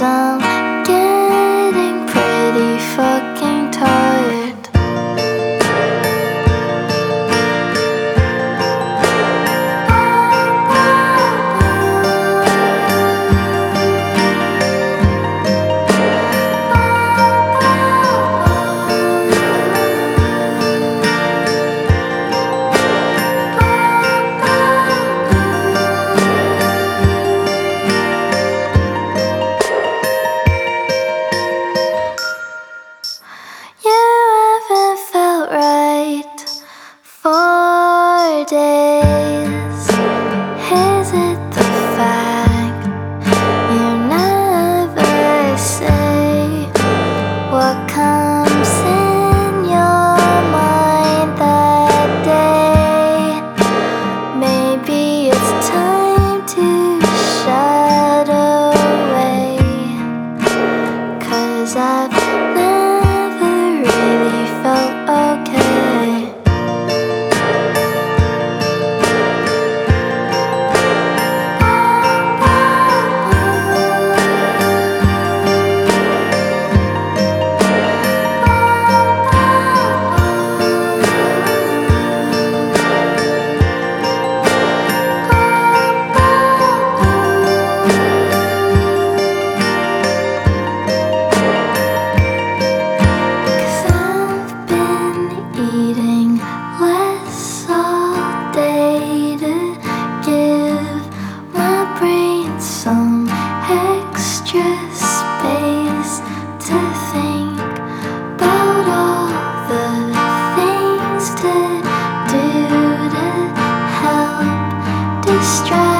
cause day. strong.